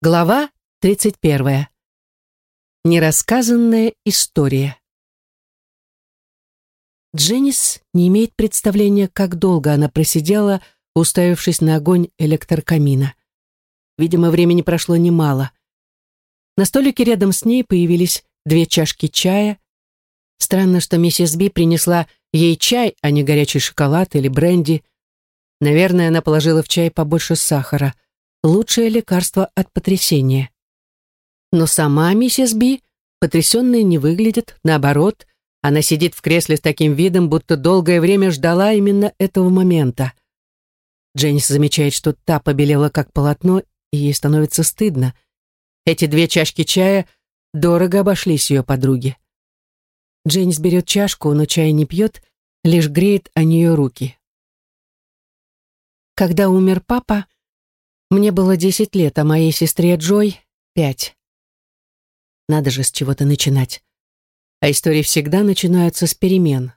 Глава 31. Нерассказанная история. Дженнис не имеет представления, как долго она просидела, уставившись на огонь электрокамина. Видимо, времени прошло немало. На столике рядом с ней появились две чашки чая. Странно, что миссис Би принесла ей чай, а не горячий шоколад или бренди. Наверное, она положила в чай побольше сахара – лучшее лекарство от потрясения. Но сама миссис Би потрясенная не выглядит, наоборот, она сидит в кресле с таким видом, будто долгое время ждала именно этого момента. Дженнис замечает, что та побелела как полотно, и ей становится стыдно. Эти две чашки чая дорого обошлись ее подруге. Дженнис берет чашку, но чай не пьет, лишь греет о нее руки. Когда умер папа, мне было десять лет, а моей сестре Джой — пять. Надо же с чего-то начинать. А истории всегда начинаются с перемен.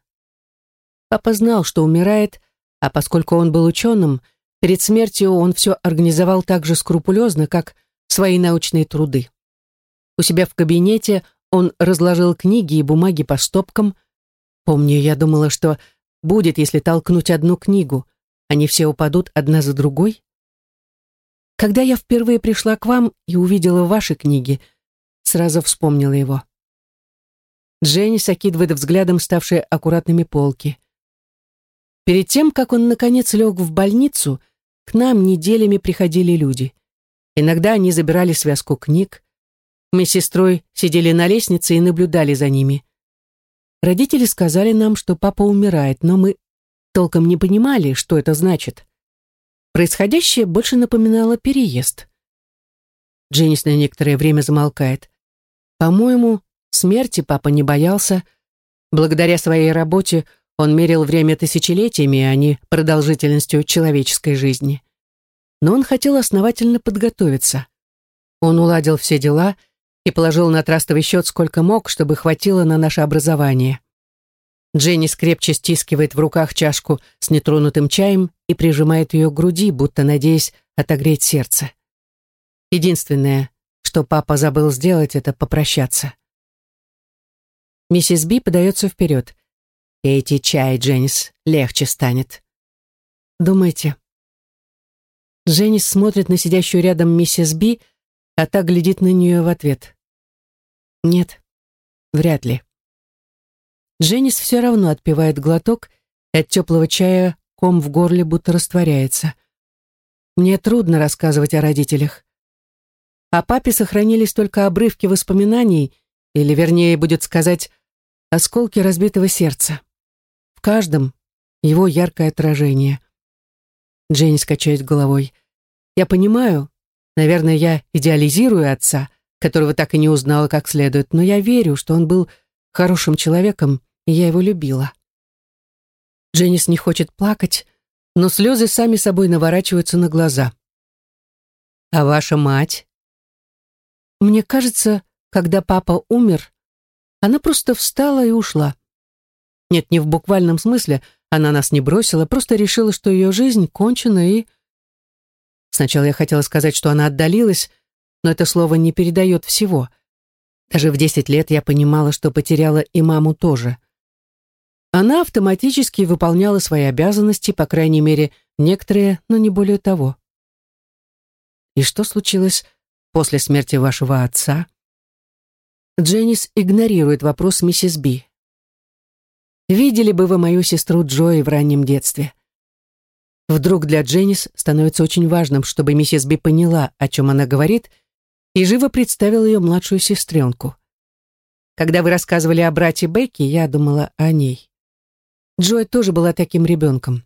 Папа знал, что умирает, а поскольку он был ученым, перед смертью он все организовал так же скрупулезно, как свои научные труды. У себя в кабинете он разложил книги и бумаги по стопкам. Помню, я думала, что будет, если толкнуть одну книгу, они все упадут одна за другой. Когда я впервые пришла к вам и увидела ваши книги, сразу вспомнила его. Дженнис окидывает взглядом ставшие аккуратными полки. Перед тем, как он наконец лег в больницу, к нам неделями приходили люди. Иногда они забирали связку книг. Мы с сестрой сидели на лестнице и наблюдали за ними. Родители сказали нам, что папа умирает, но мы толком не понимали, что это значит. Происходящее больше напоминало переезд. Дженнис на некоторое время замолкает. По-моему, смерти папа не боялся. Благодаря своей работе он мерил время тысячелетиями, а не продолжительностью человеческой жизни. Но он хотел основательно подготовиться. Он уладил все дела и положил на трастовый счет сколько мог, чтобы хватило на наше образование. Дженни скрепче стискивает в руках чашку с нетронутым чаем и прижимает ее к груди, будто надеясь отогреть сердце. Единственное, что папа забыл сделать, это попрощаться. Миссис Би подается вперед. «Пейте чай, Дженнис, легче станет». «Думаете?» Дженнис смотрит на сидящую рядом миссис Би, а та глядит на нее в ответ. «Нет, вряд ли». Дженнис все равно отпивает глоток, и от теплого чая ком в горле будто растворяется. Мне трудно рассказывать о родителях. О папе сохранились только обрывки воспоминаний, или, вернее, будет сказать, осколки разбитого сердца. В каждом его яркое отражение. Дженнис качает головой. Я понимаю, наверное, я идеализирую отца, которого так и не узнала как следует, но я верю, что он был хорошим человеком я его любила. Дженнис не хочет плакать, но слезы сами собой наворачиваются на глаза. «А ваша мать?» Мне кажется, когда папа умер, она просто встала и ушла. Нет, не в буквальном смысле, она нас не бросила, просто решила, что ее жизнь кончена и... Сначала я хотела сказать, что она отдалилась, но это слово не передает всего. Даже в десять лет я понимала, что потеряла и маму тоже. Она автоматически выполняла свои обязанности, по крайней мере, некоторые, но не более того. И что случилось после смерти вашего отца? Дженнис игнорирует вопрос миссис Би. Видели бы вы мою сестру Джои в раннем детстве? Вдруг для Дженнис становится очень важным, чтобы миссис Би поняла, о чем она говорит, и живо представила ее младшую сестренку. Когда вы рассказывали о брате Бекки, я думала о ней. Джой тоже была таким ребенком.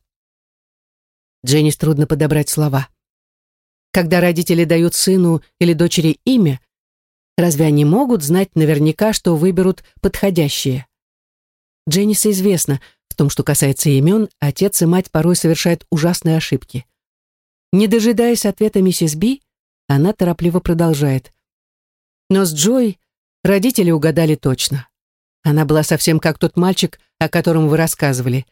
Дженнис трудно подобрать слова. Когда родители дают сыну или дочери имя, разве они могут знать наверняка, что выберут подходящее? Дженнис известно, в том, что касается имен, отец и мать порой совершают ужасные ошибки. Не дожидаясь ответа миссис Би, она торопливо продолжает. Но с Джой родители угадали точно. Она была совсем как тот мальчик, о котором вы рассказывали.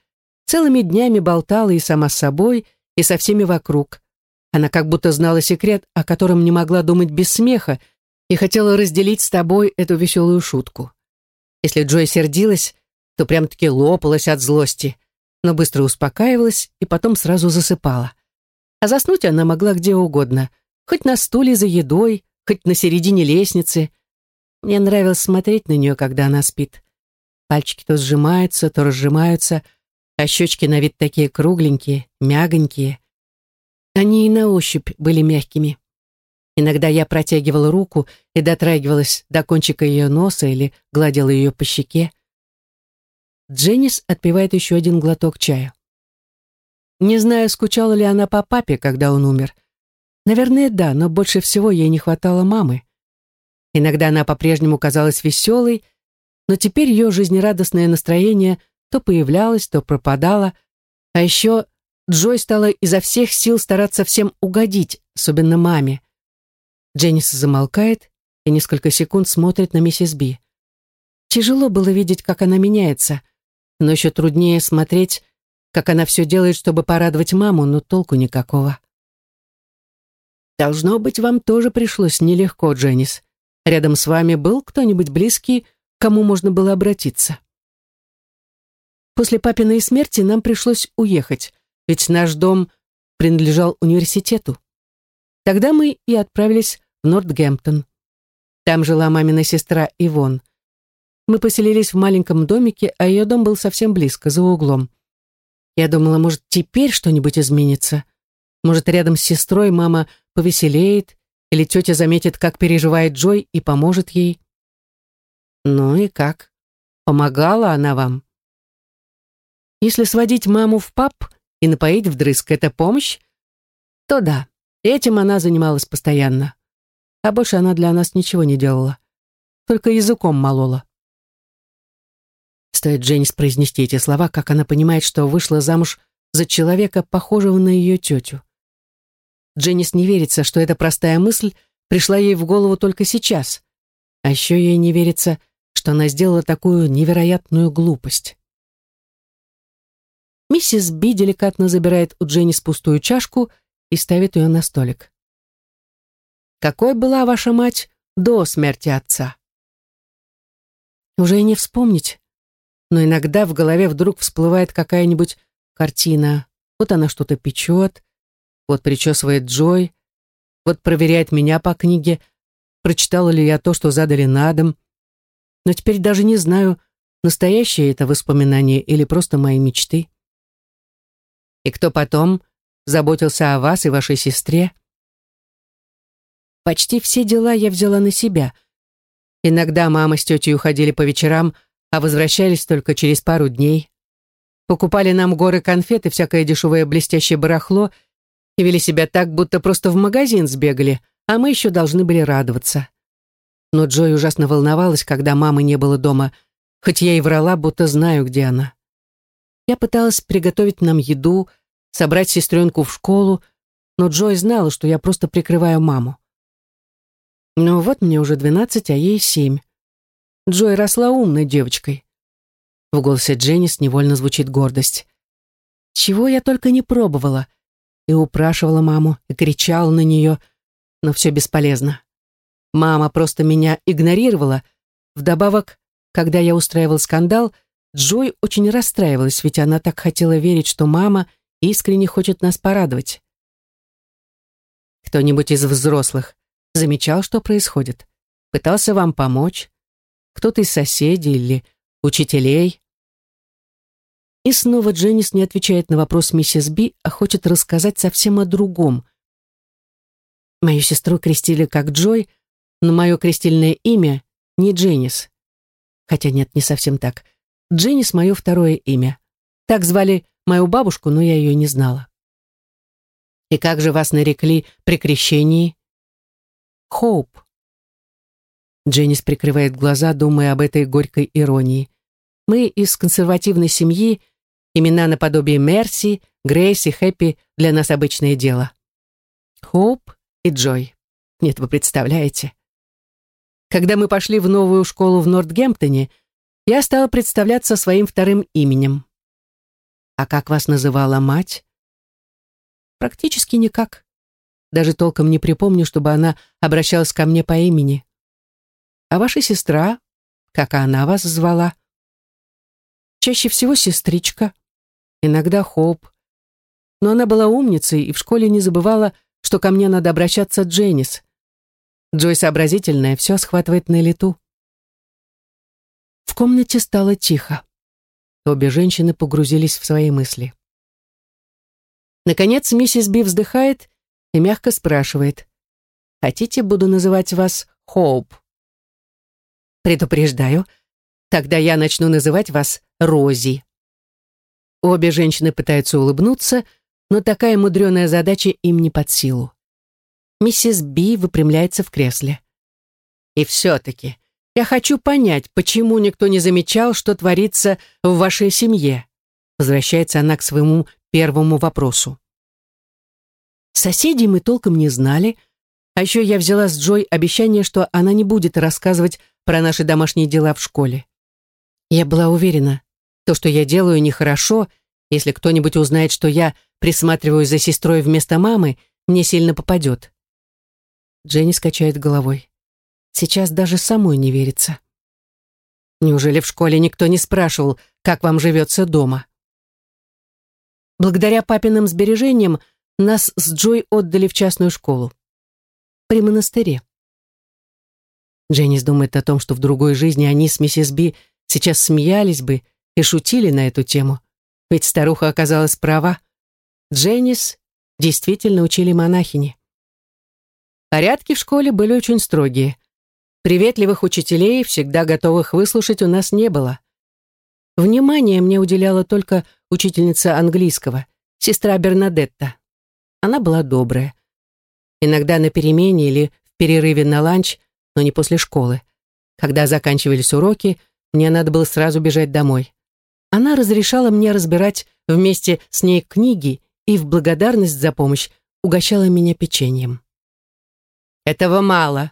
Целыми днями болтала и сама с собой, и со всеми вокруг. Она как будто знала секрет, о котором не могла думать без смеха, и хотела разделить с тобой эту веселую шутку. Если Джой сердилась, то прям-таки лопалась от злости, но быстро успокаивалась и потом сразу засыпала. А заснуть она могла где угодно, хоть на стуле за едой, хоть на середине лестницы. Мне нравилось смотреть на нее, когда она спит. Пальчики то сжимаются, то разжимаются, а щечки на вид такие кругленькие, мягонькие. Они и на ощупь были мягкими. Иногда я протягивала руку и дотрагивалась до кончика ее носа или гладила ее по щеке. Дженнис отпивает еще один глоток чая. Не знаю, скучала ли она по папе, когда он умер. Наверное, да, но больше всего ей не хватало мамы. Иногда она по-прежнему казалась веселой, но теперь ее жизнерадостное настроение то появлялось, то пропадало, а еще Джой стала изо всех сил стараться всем угодить, особенно маме. Дженнис замолкает и несколько секунд смотрит на миссис Би. Тяжело было видеть, как она меняется, но еще труднее смотреть, как она все делает, чтобы порадовать маму, но толку никакого. Должно быть, вам тоже пришлось нелегко, Дженнис. Рядом с вами был кто-нибудь близкий, кому можно было обратиться? После папиной смерти нам пришлось уехать, ведь наш дом принадлежал университету. Тогда мы и отправились в Нортгемптон. Там жила мамина сестра Ивон. Мы поселились в маленьком домике, а ее дом был совсем близко, за углом. Я думала, может, теперь что-нибудь изменится. Может, рядом с сестрой мама повеселеет, или тетя заметит, как переживает Джой и поможет ей. Ну и как? Помогала она вам? Если сводить маму в паб и напоить вдрызг — это помощь, то да, этим она занималась постоянно. А больше она для нас ничего не делала. Только языком молола. Стоит Дженнис произнести эти слова, как она понимает, что вышла замуж за человека, похожего на ее тетю. Дженнис не верится, что эта простая мысль пришла ей в голову только сейчас. А еще ей не верится, что она сделала такую невероятную глупость. Миссис Би деликатно забирает у Дженнис пустую чашку и ставит ее на столик. «Какой была ваша мать до смерти отца?» Уже и не вспомнить, но иногда в голове вдруг всплывает какая-нибудь картина. Вот она что-то печет, вот причесывает Джой, вот проверяет меня по книге, прочитала ли я то, что задали на дом. Но теперь даже не знаю, настоящее это воспоминание или просто мои мечты. И кто потом заботился о вас и вашей сестре? Почти все дела я взяла на себя. Иногда мама с тетей уходили по вечерам, а возвращались только через пару дней. Покупали нам горы конфет и всякое дешевое блестящее барахло и вели себя так, будто просто в магазин сбегали, а мы еще должны были радоваться. Но Джой ужасно волновалась, когда мамы не было дома, хоть я и врала, будто знаю, где она. Я пыталась приготовить нам еду, собрать сестренку в школу, но Джой знала, что я просто прикрываю маму. Но вот мне уже двенадцать, а ей семь. Джой росла умной девочкой. В голосе Дженнис невольно звучит гордость. Чего я только не пробовала. И упрашивала маму, и кричала на нее, но все бесполезно. Мама просто меня игнорировала. Вдобавок, когда я устраивал скандал, Джой очень расстраивалась, ведь она так хотела верить, что мама искренне хочет нас порадовать. Кто-нибудь из взрослых замечал, что происходит? Пытался вам помочь? Кто-то из соседей или учителей? И снова Дженнис не отвечает на вопрос миссис Би, а хочет рассказать совсем о другом. Мою сестру крестили как Джой, но мое крестильное имя не Дженнис. Хотя нет, не совсем так. Дженнис — мое второе имя. Так звали мою бабушку, но я ее не знала. И как же вас нарекли при крещении? Хоуп. Дженнис прикрывает глаза, думая об этой горькой иронии. Мы из консервативной семьи, имена наподобие Мерси, Грейс и Хэппи для нас обычное дело. Хоуп и Джой. Нет, вы представляете? Когда мы пошли в новую школу в Нортгемптоне, я стала представляться своим вторым именем. А как вас называла мать? Практически никак. даже толком не припомню, чтобы она обращалась ко мне по имени. А ваша сестра, как она вас звала? Чаще всего сестричка, иногда Хоуп. Но она была умницей и в школе не забывала, что ко мне надо обращаться Дженнис. Джой сообразительная, все схватывает на лету. В комнате стало тихо. Обе женщины погрузились в свои мысли. Наконец миссис Би вздыхает и мягко спрашивает. «Хотите, буду называть вас Хоуп?» «Предупреждаю, тогда я начну называть вас Рози». Обе женщины пытаются улыбнуться, но такая мудреная задача им не под силу. Миссис Би выпрямляется в кресле. «И все-таки, я хочу понять, почему никто не замечал, что творится в вашей семье. Возвращается она к своему первому вопросу. Соседей мы толком не знали, а еще я взяла с Джой обещание, что она не будет рассказывать про наши домашние дела в школе. Я была уверена, то, что я делаю, нехорошо, если кто-нибудь узнает, что я присматриваю за сестрой вместо мамы, мне сильно попадет. Дженни скачает головой. Сейчас даже самой не верится. Неужели в школе никто не спрашивал, как вам живется дома? Благодаря папиным сбережениям нас с Джой отдали в частную школу. При монастыре. Дженнис думает о том, что в другой жизни они с миссис Би сейчас смеялись бы и шутили на эту тему. Ведь старуха оказалась права. Дженнис действительно учили монахини. Порядки в школе были очень строгие. Приветливых учителей, всегда готовых выслушать, у нас не было. Внимание мне уделяла только учительница английского, сестра Бернадетта. Она была добрая. Иногда на перемене или в перерыве на ланч, но не после школы. Когда заканчивались уроки, мне надо было сразу бежать домой. Она разрешала мне разбирать вместе с ней книги и в благодарность за помощь угощала меня печеньем. «Этого мало»,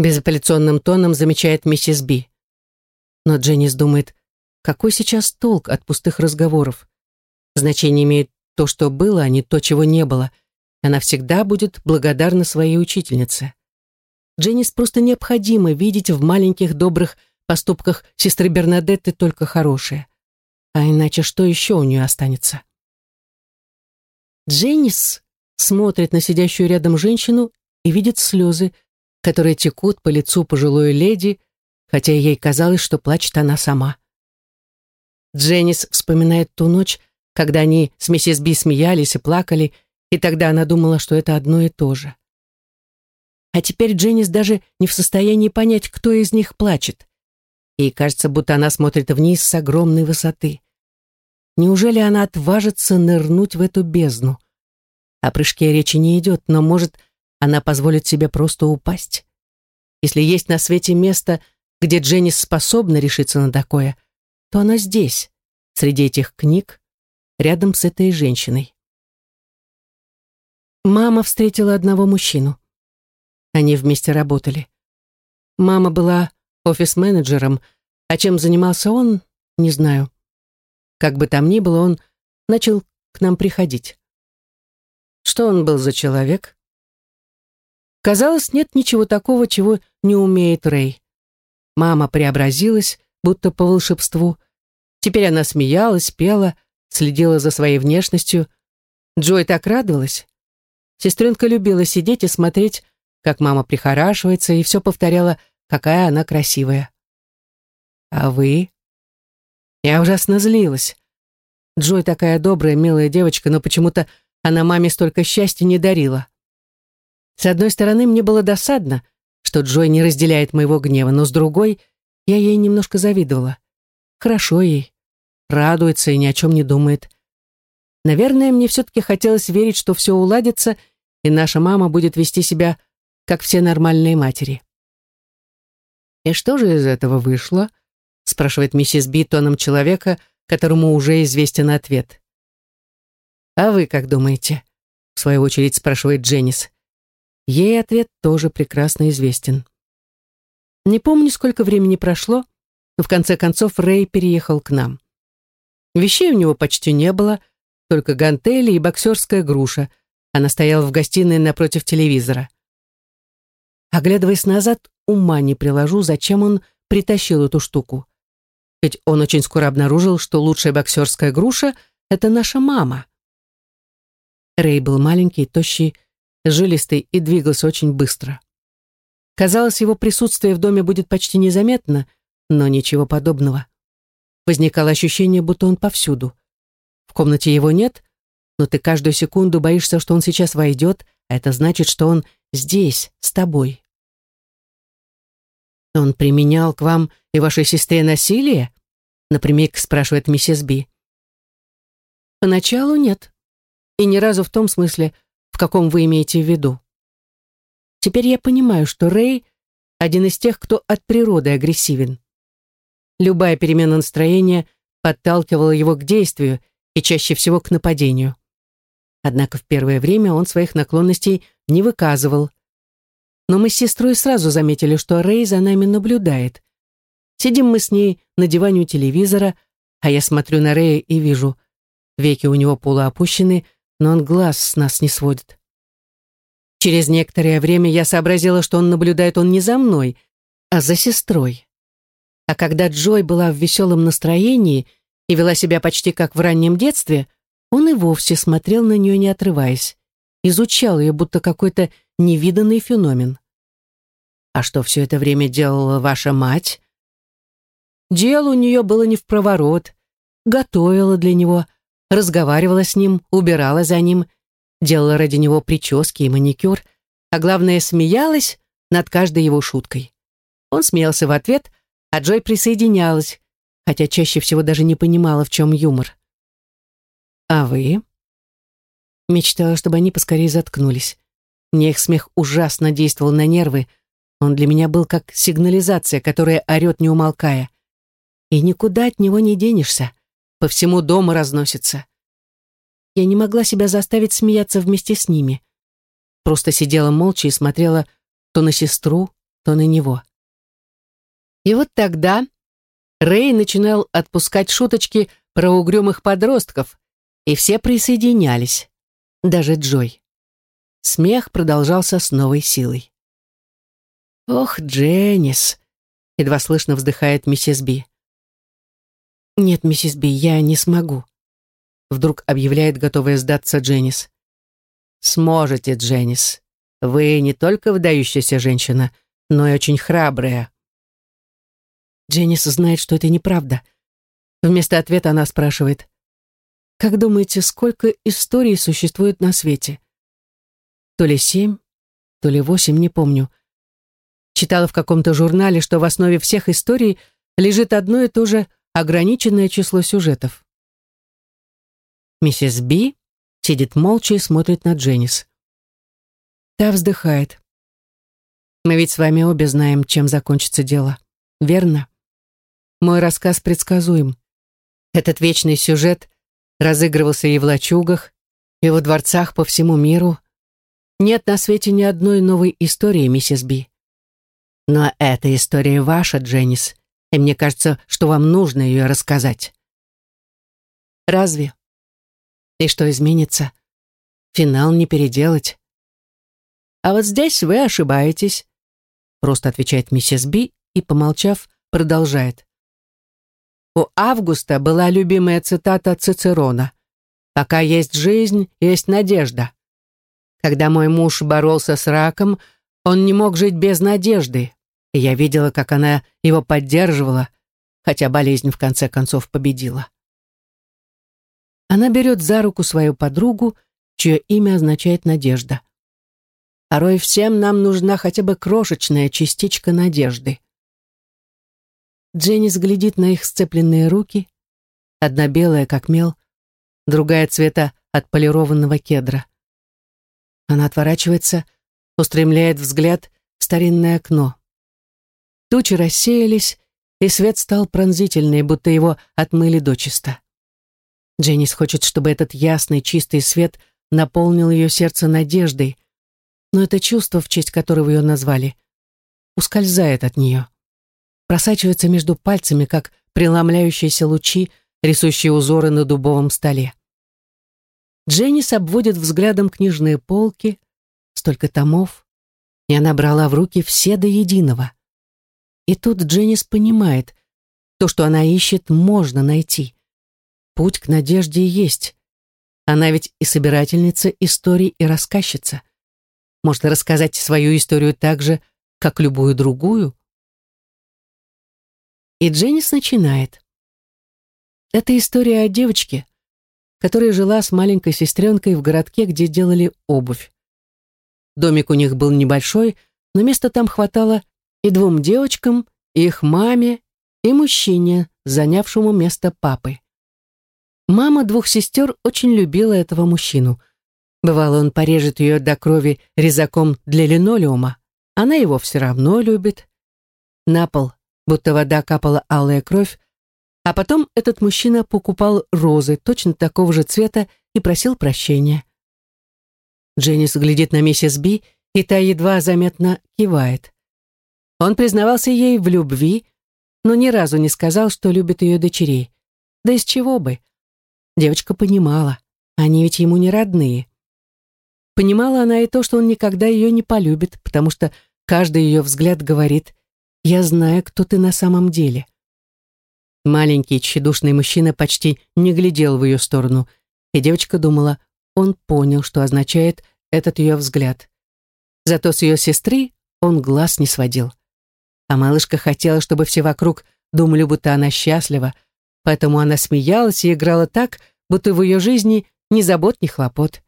безапелляционным тоном замечает миссис Би. Но Дженнис думает, какой сейчас толк от пустых разговоров? Значение имеет то, что было, а не то, чего не было. Она всегда будет благодарна своей учительнице. Дженнис просто необходимо видеть в маленьких добрых поступках сестры Бернадетты только хорошее. А иначе что еще у нее останется? Дженнис смотрит на сидящую рядом женщину и видит слезы, которые текут по лицу пожилой леди, хотя ей казалось, что плачет она сама. Дженнис вспоминает ту ночь, когда они с миссис Би смеялись и плакали, и тогда она думала, что это одно и то же. А теперь Дженнис даже не в состоянии понять, кто из них плачет. Ей кажется, будто она смотрит вниз с огромной высоты. Неужели она отважится нырнуть в эту бездну? О прыжке речи не идет, но, может, она позволит себе просто упасть. Если есть на свете место, где Дженнис способна решиться на такое, то она здесь, среди этих книг, рядом с этой женщиной. Мама встретила одного мужчину. Они вместе работали. Мама была офис-менеджером, а чем занимался он, не знаю. Как бы там ни было, он начал к нам приходить. Что он был за человек? Казалось, нет ничего такого, чего не умеет Рэй. Мама преобразилась, будто по волшебству. Теперь она смеялась, пела, следила за своей внешностью. Джой так радовалась. Сестренка любила сидеть и смотреть, как мама прихорашивается, и все повторяла, какая она красивая. А вы? Я ужасно злилась. Джой такая добрая, милая девочка, но почему-то она маме столько счастья не дарила. С одной стороны, мне было досадно, что Джой не разделяет моего гнева, но с другой, я ей немножко завидовала. Хорошо ей, радуется и ни о чем не думает. Наверное, мне все-таки хотелось верить, что все уладится, и наша мама будет вести себя, как все нормальные матери. «И что же из этого вышло?» спрашивает миссис Би тоном человека, которому уже известен ответ. «А вы как думаете?» в свою очередь спрашивает Дженнис. Ей ответ тоже прекрасно известен. Не помню, сколько времени прошло, но в конце концов Рэй переехал к нам. Вещей у него почти не было, только гантели и боксерская груша, Она стояла в гостиной напротив телевизора. Оглядываясь назад, ума не приложу, зачем он притащил эту штуку. Ведь он очень скоро обнаружил, что лучшая боксерская груша — это наша мама. Рэй был маленький, тощий, жилистый и двигался очень быстро. Казалось, его присутствие в доме будет почти незаметно, но ничего подобного. Возникало ощущение, будто он повсюду. В комнате его нет, но ты каждую секунду боишься, что он сейчас войдет, а это значит, что он здесь, с тобой. «Он применял к вам и вашей сестре насилие?» напрямик спрашивает миссис Би. «Поначалу нет. И ни разу в том смысле, каком вы имеете в виду. Теперь я понимаю, что Рэй — один из тех, кто от природы агрессивен. Любая перемена настроения подталкивала его к действию и чаще всего к нападению. Однако в первое время он своих наклонностей не выказывал. Но мы с сестрой сразу заметили, что Рэй за нами наблюдает. Сидим мы с ней на диване у телевизора, а я смотрю на Рэя и вижу, веки у него полуопущены, но он глаз с нас не сводит. Через некоторое время я сообразила, что он наблюдает он не за мной, а за сестрой. А когда Джой была в веселом настроении и вела себя почти как в раннем детстве, он и вовсе смотрел на нее, не отрываясь, изучал ее, будто какой-то невиданный феномен. «А что все это время делала ваша мать?» Дело у нее было не в проворот. Готовила для него, разговаривала с ним, убирала за ним, делала ради него прически и маникюр, а главное, смеялась над каждой его шуткой. Он смеялся в ответ, а Джой присоединялась, хотя чаще всего даже не понимала, в чем юмор. «А вы?» Мечтала, чтобы они поскорее заткнулись. Мне их смех ужасно действовал на нервы. Он для меня был как сигнализация, которая орет, не умолкая. И никуда от него не денешься. По всему дому разносится. Я не могла себя заставить смеяться вместе с ними. Просто сидела молча и смотрела то на сестру, то на него. И вот тогда Рэй начинал отпускать шуточки про угрюмых подростков, и все присоединялись, даже Джой. Смех продолжался с новой силой. «Ох, Дженнис!» — едва слышно вздыхает миссис Би. «Нет, миссис Би, я не смогу», — вдруг объявляет готовая сдаться Дженнис. «Сможете, Дженнис. Вы не только выдающаяся женщина, но и очень храбрая». Дженнис знает, что это неправда. Вместо ответа она спрашивает, «Как думаете, сколько историй существует на свете?» То ли семь, то ли восемь, не помню. Читала в каком-то журнале, что в основе всех историй лежит одно и то же ограниченное число сюжетов. Миссис Би сидит молча и смотрит на Дженнис. Та вздыхает. Мы ведь с вами обе знаем, чем закончится дело. Верно? Мой рассказ предсказуем. Этот вечный сюжет разыгрывался и в лачугах, и во дворцах по всему миру. Нет на свете ни одной новой истории, миссис Би. Но эта история ваша, Дженнис, и мне кажется, что вам нужно ее рассказать. Разве? И что изменится? Финал не переделать. А вот здесь вы ошибаетесь, просто отвечает миссис Би и, помолчав, продолжает. У Августа была любимая цитата Цицерона «Пока есть жизнь, есть надежда». Когда мой муж боролся с раком, он не мог жить без надежды, и я видела, как она его поддерживала, хотя болезнь в конце концов победила. Она берет за руку свою подругу, чье имя означает «надежда». Порой всем нам нужна хотя бы крошечная частичка надежды. Дженнис глядит на их сцепленные руки, одна белая, как мел, другая цвета отполированного кедра. Она отворачивается, устремляет взгляд в старинное окно. Тучи рассеялись, и свет стал пронзительный, будто его отмыли дочисто. Дженнис хочет, чтобы этот ясный, чистый свет наполнил ее сердце надеждой, но это чувство, в честь которого ее назвали, ускользает от нее, просачивается между пальцами, как преломляющиеся лучи, рисующие узоры на дубовом столе. Дженнис обводит взглядом книжные полки, столько томов, и она брала в руки все до единого. И тут Дженнис понимает, то, что она ищет, можно найти. Путь к надежде есть. Она ведь и собирательница историй, и рассказчица. Может рассказать свою историю так же, как любую другую. И Дженнис начинает. Это история о девочке, которая жила с маленькой сестренкой в городке, где делали обувь. Домик у них был небольшой, но места там хватало и двум девочкам, их маме, и мужчине, занявшему место папы. Мама двух сестер очень любила этого мужчину. Бывало, он порежет ее до крови резаком для линолеума. Она его все равно любит. На пол, будто вода капала алая кровь, а потом этот мужчина покупал розы точно такого же цвета и просил прощения. Дженнис глядит на миссис Би, и та едва заметно кивает. Он признавался ей в любви, но ни разу не сказал, что любит ее дочерей. Да из чего бы? Девочка понимала, они ведь ему не родные. Понимала она и то, что он никогда ее не полюбит, потому что каждый ее взгляд говорит «Я знаю, кто ты на самом деле». Маленький тщедушный мужчина почти не глядел в ее сторону, и девочка думала, он понял, что означает этот ее взгляд. Зато с ее сестры он глаз не сводил. А малышка хотела, чтобы все вокруг думали, будто она счастлива, поэтому она смеялась и играла так, будто в ее жизни ни забот, ни хлопот.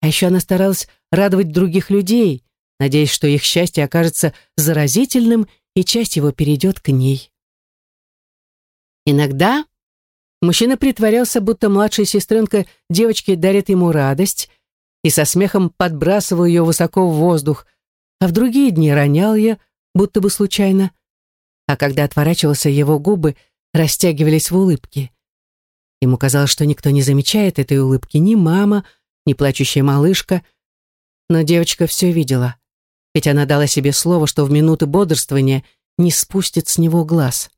А еще она старалась радовать других людей, надеясь, что их счастье окажется заразительным, и часть его перейдет к ней. Иногда мужчина притворялся, будто младшая сестренка девочки дарит ему радость, и со смехом подбрасывал ее высоко в воздух, а в другие дни ронял ее, будто бы случайно. А когда отворачивался, его губы растягивались в улыбке. Ему казалось, что никто не замечает этой улыбки, ни мама, ни плачущая малышка. Но девочка все видела, ведь она дала себе слово, что в минуты бодрствования не спустит с него глаз.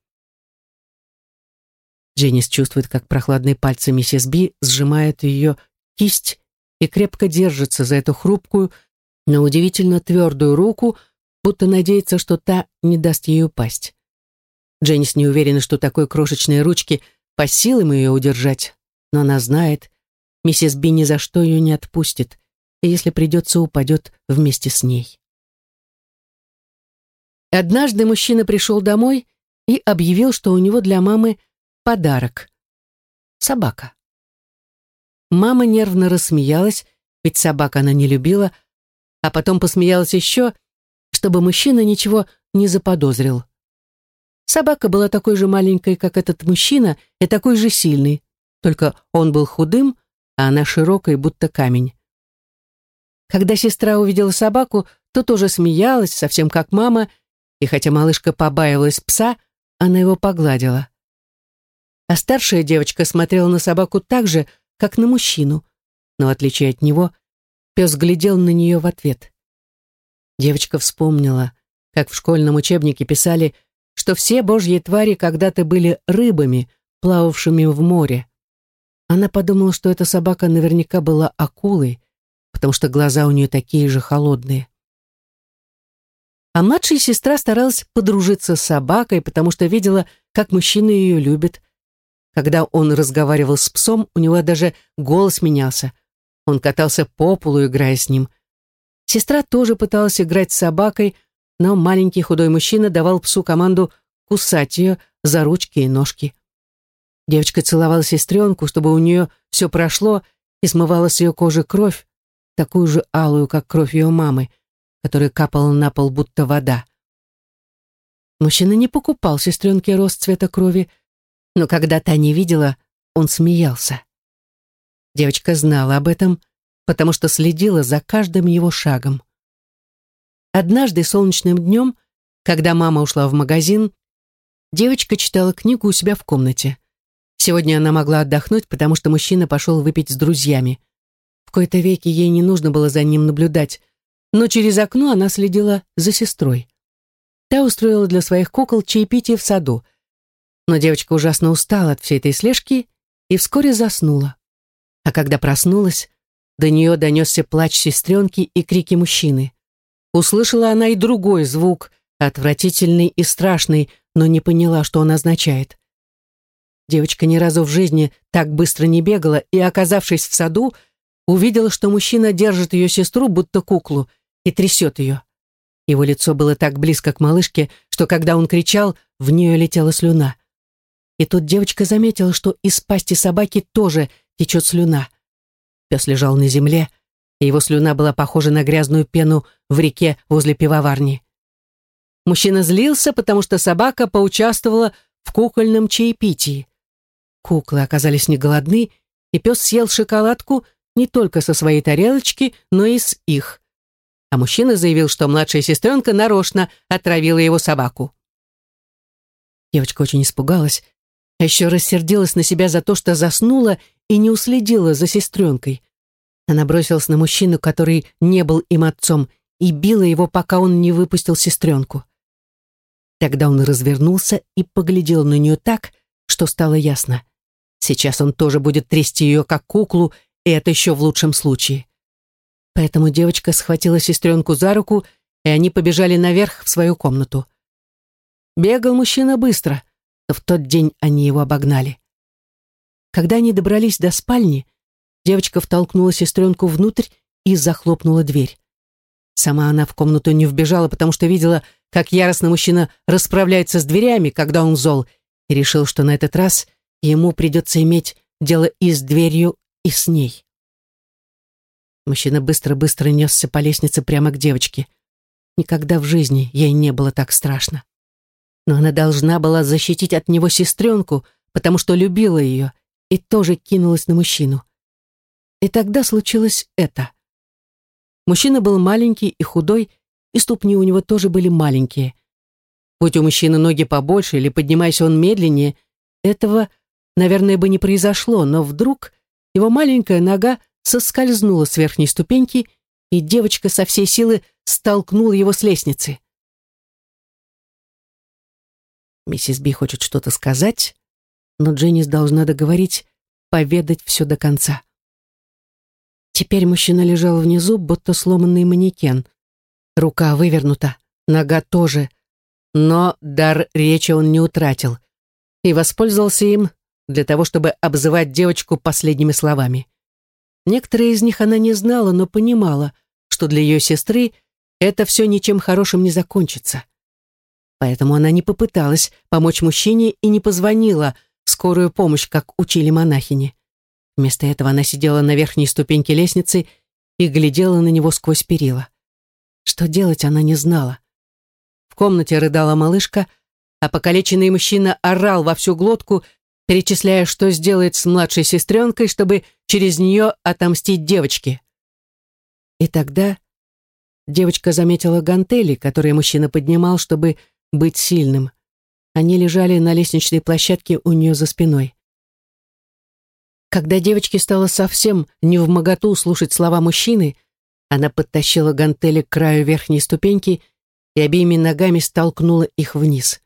Дженнис чувствует, как прохладные пальцы миссис Би сжимают ее кисть и крепко держится за эту хрупкую, но удивительно твердую руку, будто надеется, что та не даст ей упасть. Дженнис не уверена, что такой крошечной ручки по силам ее удержать, но она знает, миссис Би ни за что ее не отпустит, и если придется, упадет вместе с ней. Однажды мужчина пришел домой и объявил, что у него для мамы подарок. Собака. Мама нервно рассмеялась, ведь собак она не любила, а потом посмеялась еще, чтобы мужчина ничего не заподозрил. Собака была такой же маленькой, как этот мужчина, и такой же сильной, только он был худым, а она широкой, будто камень. Когда сестра увидела собаку, то тоже смеялась, совсем как мама, и хотя малышка побаивалась пса, она его погладила а старшая девочка смотрела на собаку так же, как на мужчину, но, в отличие от него, пес глядел на нее в ответ. Девочка вспомнила, как в школьном учебнике писали, что все божьи твари когда-то были рыбами, плававшими в море. Она подумала, что эта собака наверняка была акулой, потому что глаза у нее такие же холодные. А младшая сестра старалась подружиться с собакой, потому что видела, как мужчина ее любит, когда он разговаривал с псом, у него даже голос менялся. Он катался по полу, играя с ним. Сестра тоже пыталась играть с собакой, но маленький худой мужчина давал псу команду кусать ее за ручки и ножки. Девочка целовала сестренку, чтобы у нее все прошло, и смывала с ее кожи кровь, такую же алую, как кровь ее мамы, которая капала на пол, будто вода. Мужчина не покупал сестренке рост цвета крови, но когда та не видела, он смеялся. Девочка знала об этом, потому что следила за каждым его шагом. Однажды солнечным днем, когда мама ушла в магазин, девочка читала книгу у себя в комнате. Сегодня она могла отдохнуть, потому что мужчина пошел выпить с друзьями. В кои-то веки ей не нужно было за ним наблюдать, но через окно она следила за сестрой. Та устроила для своих кукол чаепитие в саду — но девочка ужасно устала от всей этой слежки и вскоре заснула. А когда проснулась, до нее донесся плач сестренки и крики мужчины. Услышала она и другой звук, отвратительный и страшный, но не поняла, что он означает. Девочка ни разу в жизни так быстро не бегала и, оказавшись в саду, увидела, что мужчина держит ее сестру, будто куклу, и трясет ее. Его лицо было так близко к малышке, что когда он кричал, в нее летела слюна. И тут девочка заметила, что из пасти собаки тоже течет слюна. Пес лежал на земле, и его слюна была похожа на грязную пену в реке возле пивоварни. Мужчина злился, потому что собака поучаствовала в кукольном чаепитии. Куклы оказались не голодны, и пес съел шоколадку не только со своей тарелочки, но и с их. А мужчина заявил, что младшая сестренка нарочно отравила его собаку. Девочка очень испугалась, а еще рассердилась на себя за то, что заснула и не уследила за сестренкой. Она бросилась на мужчину, который не был им отцом, и била его, пока он не выпустил сестренку. Тогда он развернулся и поглядел на нее так, что стало ясно. Сейчас он тоже будет трясти ее, как куклу, и это еще в лучшем случае. Поэтому девочка схватила сестренку за руку, и они побежали наверх в свою комнату. Бегал мужчина быстро, но в тот день они его обогнали. Когда они добрались до спальни, девочка втолкнула сестренку внутрь и захлопнула дверь. Сама она в комнату не вбежала, потому что видела, как яростно мужчина расправляется с дверями, когда он зол, и решил, что на этот раз — ему придется иметь дело и с дверью, и с ней. Мужчина быстро-быстро несся по лестнице прямо к девочке. Никогда в жизни ей не было так страшно. Но она должна была защитить от него сестренку, потому что любила ее, и тоже кинулась на мужчину. И тогда случилось это. Мужчина был маленький и худой, и ступни у него тоже были маленькие. Будь у мужчины ноги побольше или поднимаясь он медленнее, этого наверное, бы не произошло, но вдруг его маленькая нога соскользнула с верхней ступеньки, и девочка со всей силы столкнула его с лестницы. Миссис Би хочет что-то сказать, но Дженнис должна договорить, поведать все до конца. Теперь мужчина лежал внизу, будто сломанный манекен. Рука вывернута, нога тоже, но дар речи он не утратил и воспользовался им для того, чтобы обзывать девочку последними словами. Некоторые из них она не знала, но понимала, что для ее сестры это все ничем хорошим не закончится. Поэтому она не попыталась помочь мужчине и не позвонила скорую помощь, как учили монахини. Вместо этого она сидела на верхней ступеньке лестницы и глядела на него сквозь перила. Что делать она не знала. В комнате рыдала малышка, а покалеченный мужчина орал во всю глотку, перечисляя, что сделает с младшей сестренкой, чтобы через нее отомстить девочке. И тогда девочка заметила гантели, которые мужчина поднимал, чтобы быть сильным. Они лежали на лестничной площадке у нее за спиной. Когда девочке стало совсем не в моготу слушать слова мужчины, она подтащила гантели к краю верхней ступеньки и обеими ногами столкнула их вниз.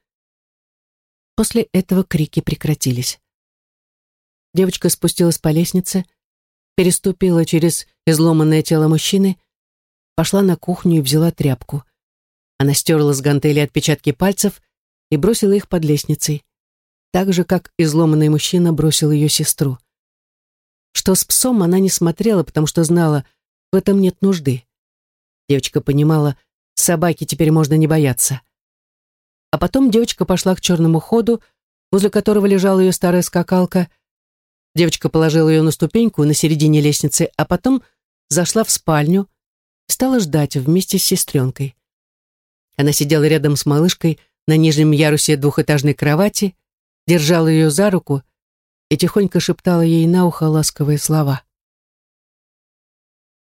После этого крики прекратились. Девочка спустилась по лестнице, переступила через изломанное тело мужчины, пошла на кухню и взяла тряпку. Она стерла с гантели отпечатки пальцев и бросила их под лестницей, так же, как изломанный мужчина бросил ее сестру. Что с псом она не смотрела, потому что знала, в этом нет нужды. Девочка понимала, собаки теперь можно не бояться. А потом девочка пошла к черному ходу, возле которого лежала ее старая скакалка. Девочка положила ее на ступеньку на середине лестницы, а потом зашла в спальню и стала ждать вместе с сестренкой. Она сидела рядом с малышкой на нижнем ярусе двухэтажной кровати, держала ее за руку и тихонько шептала ей на ухо ласковые слова.